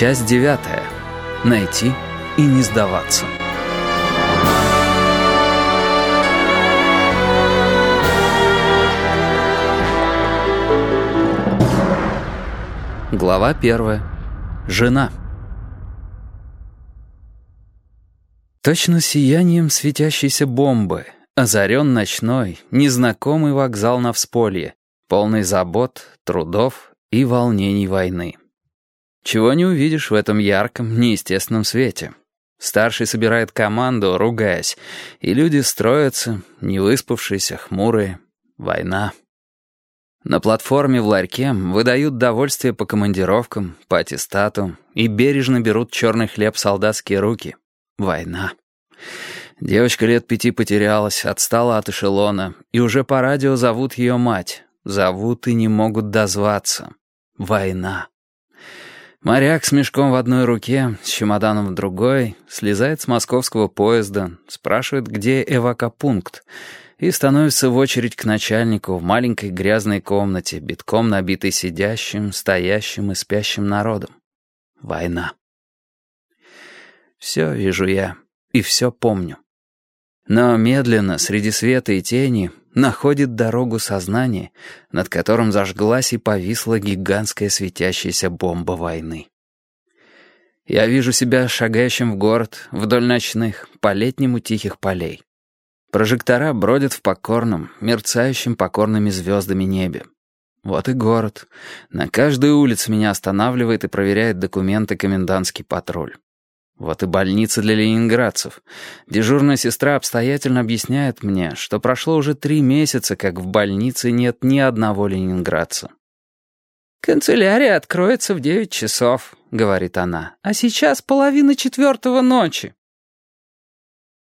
Часть девятая. Найти и не сдаваться. Глава первая. Жена. Точно сиянием светящейся бомбы, озарен ночной, незнакомый вокзал на всполье, полный забот, трудов и волнений войны. Чего не увидишь в этом ярком, неестественном свете. Старший собирает команду, ругаясь, и люди строятся, невыспавшиеся, хмурые. Война. На платформе в ларьке выдают довольствие по командировкам, по аттестату и бережно берут черный хлеб солдатские руки. Война. Девочка лет пяти потерялась, отстала от эшелона, и уже по радио зовут ее мать. Зовут и не могут дозваться. Война. Моряк с мешком в одной руке, с чемоданом в другой, слезает с московского поезда, спрашивает, где эвакопункт, и становится в очередь к начальнику в маленькой грязной комнате, битком набитой сидящим, стоящим и спящим народом. Война. Все вижу я и все помню. Но медленно, среди света и тени, находит дорогу сознание, над которым зажглась и повисла гигантская светящаяся бомба войны. Я вижу себя шагающим в город, вдоль ночных, по-летнему тихих полей. Прожектора бродят в покорном, мерцающем покорными звездами небе. Вот и город. На каждой улице меня останавливает и проверяет документы комендантский патруль. Вот и больница для ленинградцев. Дежурная сестра обстоятельно объясняет мне, что прошло уже три месяца, как в больнице нет ни одного ленинградца. «Канцелярия откроется в девять часов», — говорит она, «а сейчас половина четвертого ночи».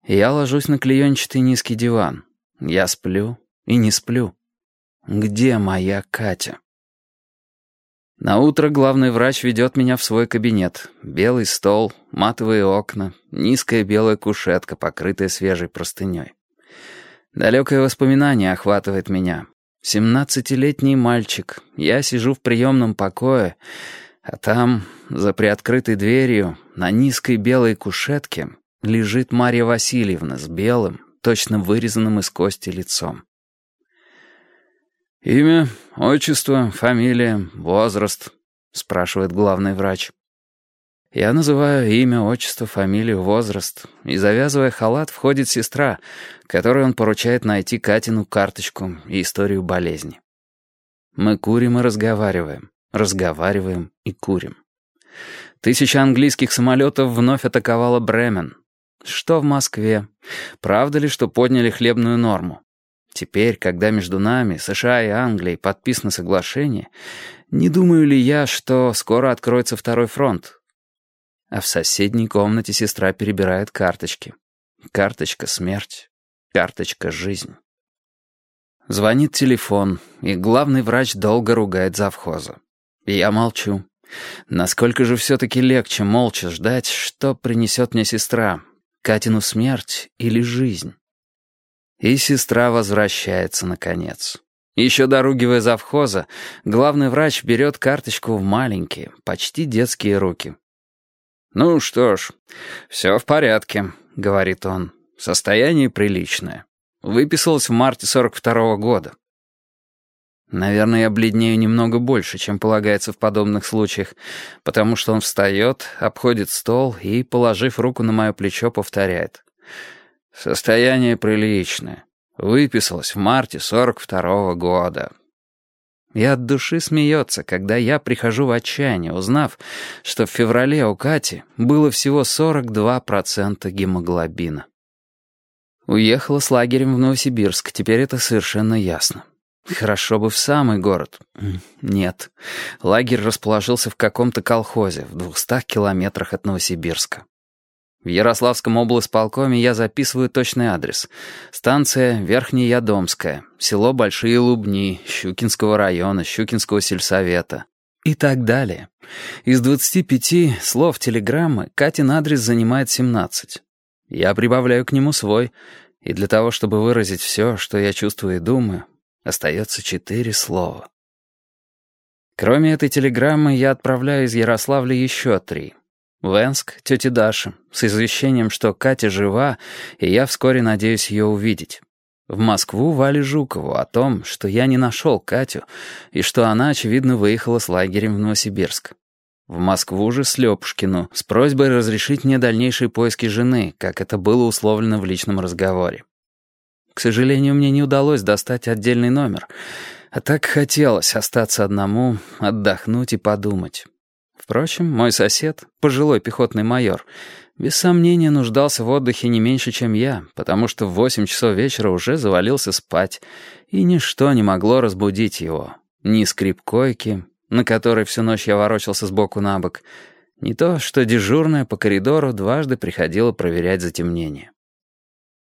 Я ложусь на клеенчатый низкий диван. Я сплю и не сплю. Где моя Катя? На утро главный врач ведет меня в свой кабинет. Белый стол, матовые окна, низкая белая кушетка, покрытая свежей простыней. Далекое воспоминание охватывает меня. Семнадцатилетний мальчик. Я сижу в приемном покое, а там, за приоткрытой дверью, на низкой белой кушетке, лежит Марья Васильевна с белым, точно вырезанным из кости лицом. «Имя, отчество, фамилия, возраст?» — спрашивает главный врач. Я называю имя, отчество, фамилию, возраст, и, завязывая халат, входит сестра, которой он поручает найти Катину карточку и историю болезни. Мы курим и разговариваем, разговариваем и курим. Тысяча английских самолетов вновь атаковала Бремен. Что в Москве? Правда ли, что подняли хлебную норму? Теперь, когда между нами, США и Англией, подписано соглашение, не думаю ли я, что скоро откроется второй фронт? А в соседней комнате сестра перебирает карточки. Карточка «Смерть», карточка «Жизнь». Звонит телефон, и главный врач долго ругает завхоза. Я молчу. Насколько же все-таки легче молча ждать, что принесет мне сестра, Катину смерть или жизнь? И сестра возвращается, наконец. Еще доругивая завхоза, главный врач берет карточку в маленькие, почти детские руки. «Ну что ж, все в порядке», — говорит он. «Состояние приличное. Выписалось в марте 42-го года». Наверное, я бледнею немного больше, чем полагается в подобных случаях, потому что он встает, обходит стол и, положив руку на мое плечо, повторяет. Состояние приличное. Выписалось в марте 42-го года. И от души смеется, когда я прихожу в отчаяние, узнав, что в феврале у Кати было всего 42% гемоглобина. Уехала с лагерем в Новосибирск, теперь это совершенно ясно. Хорошо бы в самый город. Нет. Лагерь расположился в каком-то колхозе в двухстах километрах от Новосибирска. В Ярославском облсполкоме я записываю точный адрес. Станция Верхнеядомская, село Большие Лубни, Щукинского района, Щукинского сельсовета. И так далее. Из 25 слов телеграммы Катин адрес занимает 17. Я прибавляю к нему свой, и для того, чтобы выразить все, что я чувствую и думаю, остается четыре слова. Кроме этой телеграммы, я отправляю из Ярославля еще три. В Энск тете Даше, с извещением, что Катя жива, и я вскоре надеюсь ее увидеть. В Москву Вале Жукову о том, что я не нашел Катю, и что она, очевидно, выехала с лагерем в Новосибирск. В Москву же Слепушкину с просьбой разрешить мне дальнейшие поиски жены, как это было условлено в личном разговоре. К сожалению, мне не удалось достать отдельный номер, а так хотелось остаться одному, отдохнуть и подумать. Впрочем, мой сосед, пожилой пехотный майор, без сомнения нуждался в отдыхе не меньше, чем я, потому что в восемь часов вечера уже завалился спать, и ничто не могло разбудить его. Ни скрип койки, на которой всю ночь я ворочался сбоку на бок, не то, что дежурная по коридору дважды приходила проверять затемнение.